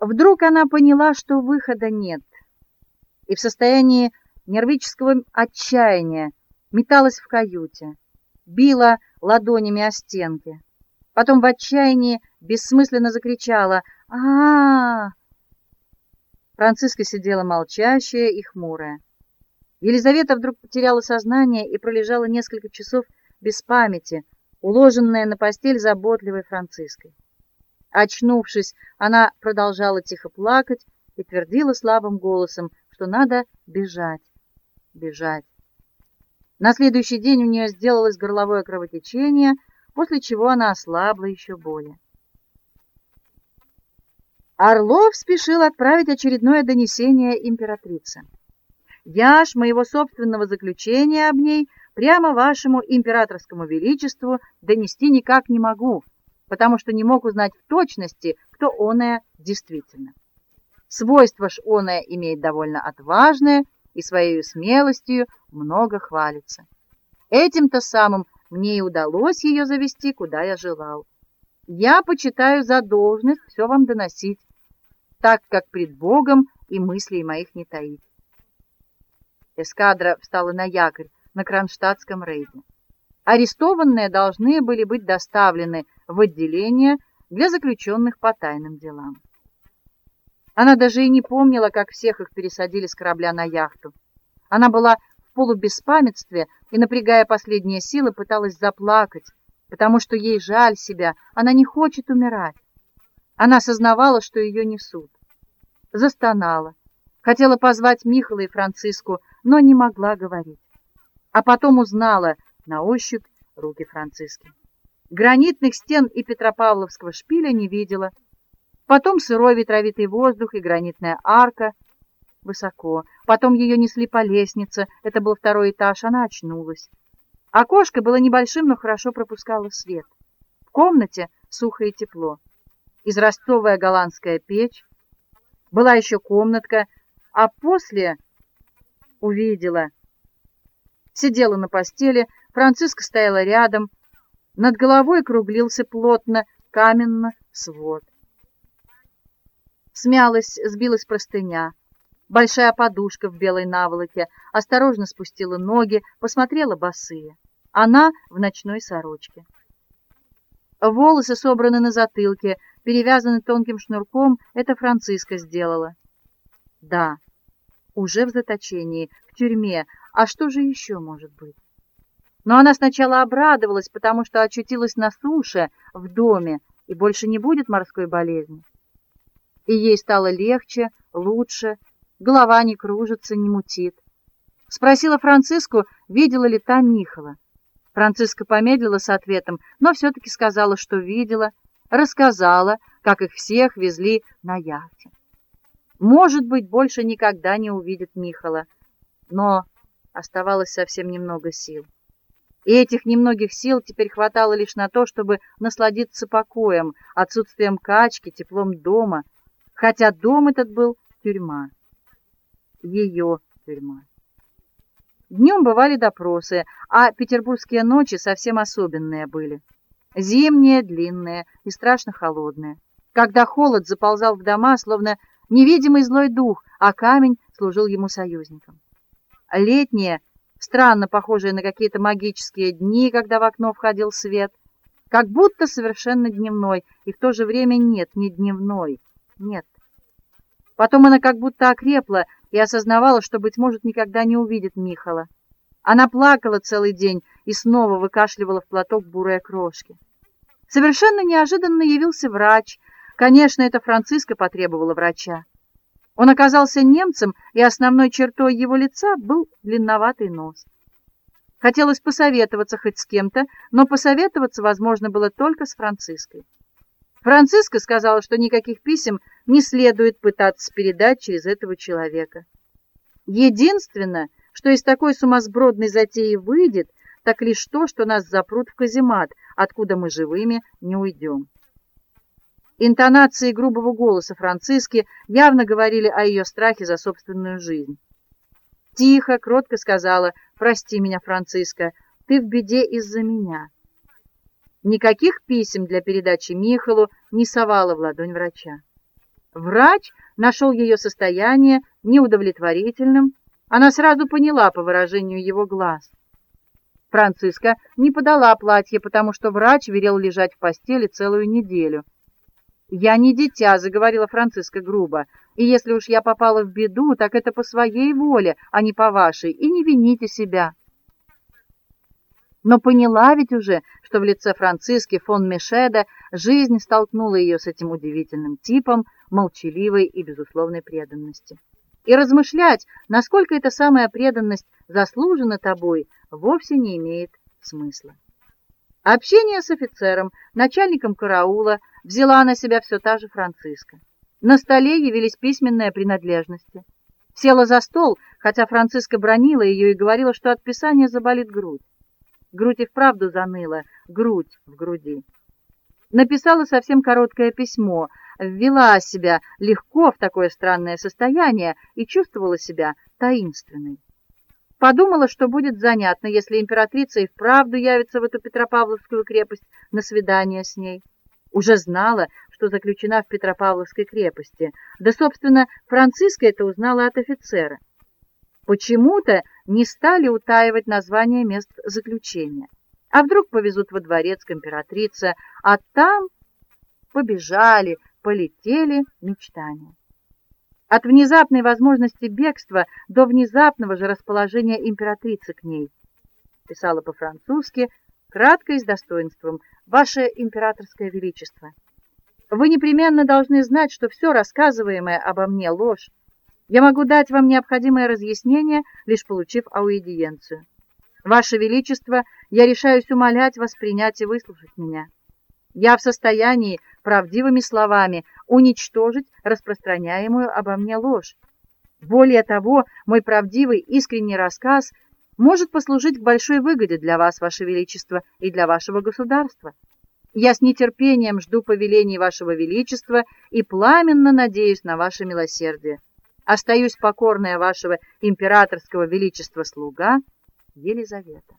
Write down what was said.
Вдруг она поняла, что выхода нет, и в состоянии нервического отчаяния металась в каюте, била ладонями о стенки. Потом в отчаянии бессмысленно закричала а, -а, -а Франциска сидела молчащая и хмурая. Елизавета вдруг потеряла сознание и пролежала несколько часов без памяти, уложенная на постель заботливой Франциской. Очнувшись, она продолжала тихо плакать и твердила слабым голосом, что надо бежать, бежать. На следующий день у нее сделалось горловое кровотечение, после чего она ослабла еще более. Орлов спешил отправить очередное донесение императрице. Я ж моего собственного заключения об ней прямо вашему императорскому величеству донести никак не могу, потому что не мог узнать в точности, кто оная действительно. Свойство ж оная имеет довольно отважное и своей смелостью много хвалится. Этим-то самым мне и удалось ее завести, куда я желал. Я почитаю за должность все вам доносить, так как пред Богом и мыслей моих не таить. Эскадра встала на якорь на Кронштадтском рейде. Арестованные должны были быть доставлены в отделение для заключенных по тайным делам. Она даже и не помнила, как всех их пересадили с корабля на яхту. Она была в полубеспамятстве и, напрягая последние силы, пыталась заплакать, потому что ей жаль себя, она не хочет умирать. Она сознавала, что ее несут. Застонала. Хотела позвать Михаила и Франциску, но не могла говорить. А потом узнала на ощупь руки Франциски. Гранитных стен и Петропавловского шпиля не видела. Потом сырой ветровитый воздух и гранитная арка высоко. Потом ее несли по лестнице. Это был второй этаж, она очнулась. Окошко было небольшим, но хорошо пропускало свет. В комнате сухо и тепло израстовая голландская печь, была еще комнатка, а после увидела. Сидела на постели, Франциска стояла рядом, над головой круглился плотно каменно свод. Смялась, сбилась простыня. Большая подушка в белой наволоке, осторожно спустила ноги, посмотрела босые. Она в ночной сорочке. Волосы собраны на затылке, перевязаны тонким шнурком, это Франциска сделала. Да, уже в заточении, в тюрьме. А что же еще может быть? Но она сначала обрадовалась, потому что очутилась на суше, в доме, и больше не будет морской болезни. И ей стало легче, лучше, голова не кружится, не мутит. Спросила Франциску, видела ли та Михала. Франциска помедлила с ответом, но все таки сказала, что видела, рассказала, как их всех везли на яхте. Может быть, больше никогда не увидит Михала, но оставалось совсем немного сил. И этих немногих сил теперь хватало лишь на то, чтобы насладиться покоем, отсутствием качки, теплом дома, хотя дом этот был тюрьма. Ее тюрьма. Днем бывали допросы, а петербургские ночи совсем особенные были. Зимние, длинные и страшно холодные. Когда холод заползал в дома, словно невидимый злой дух, а камень служил ему союзником. Летние, странно похожие на какие-то магические дни, когда в окно входил свет, как будто совершенно дневной, и в то же время нет, не дневной. Нет. Потом она как будто окрепла и осознавала, что быть может никогда не увидит Михала. Она плакала целый день и снова выкашливала в платок бурые крошки. Совершенно неожиданно явился врач. Конечно, это Франциска потребовала врача. Он оказался немцем, и основной чертой его лица был длинноватый нос. Хотелось посоветоваться хоть с кем-то, но посоветоваться возможно было только с Франциской. Франциска сказала, что никаких писем не следует пытаться передать через этого человека. Единственное, что из такой сумасбродной затеи выйдет, так лишь то, что нас запрут в каземат, откуда мы живыми не уйдем. Интонации грубого голоса Франциски явно говорили о ее страхе за собственную жизнь. Тихо, кротко сказала: "Прости меня, Франциска, ты в беде из-за меня". Никаких писем для передачи Михалу не совала в ладонь врача. Врач нашел ее состояние неудовлетворительным. Она сразу поняла по выражению его глаз. Франциска не подала платье, потому что врач велел лежать в постели целую неделю. "Я не дитя", заговорила Франциска грубо. "И если уж я попала в беду, так это по своей воле, а не по вашей, и не вините себя". Но поняла ведь уже, что в лице Франциски фон Мешеда жизнь столкнула ее с этим удивительным типом молчаливой и безусловной преданности. И размышлять, насколько эта самая преданность заслужена тобой, вовсе не имеет смысла. Общение с офицером, начальником караула, взяла на себя все та же Франциска. На столе явились письменные принадлежности. Села за стол, хотя Франциска бронила ее и говорила, что от писания заболит грудь. Грудь и вправду заныла, грудь в груди. Написала совсем короткое письмо, ввела себя легко в такое странное состояние и чувствовала себя таинственной. Подумала, что будет занятно, если императрица и вправду явится в эту Петропавловскую крепость на свидание с ней. Уже знала, что заключена в Петропавловской крепости. Да, собственно, Франциска это узнала от офицера. Почему-то не стали утаивать название мест заключения. А вдруг повезут во дворец к императрице, а там побежали, полетели мечтания. От внезапной возможности бегства до внезапного же расположения императрицы к ней. Писала по-французски, кратко и с достоинством: "Ваше императорское величество, вы непременно должны знать, что все рассказываемое обо мне ложь. Я могу дать вам необходимое разъяснение, лишь получив аудиенцию. Ваше величество, я решаюсь умолять вас принять и выслушать меня. Я в состоянии правдивыми словами уничтожить распространяемую обо мне ложь. Более того, мой правдивый, искренний рассказ может послужить к большой выгоде для вас, ваше величество, и для вашего государства. Я с нетерпением жду повелений вашего величества и пламенно надеюсь на ваше милосердие. Остаюсь покорная вашего императорского величества слуга Елизавета.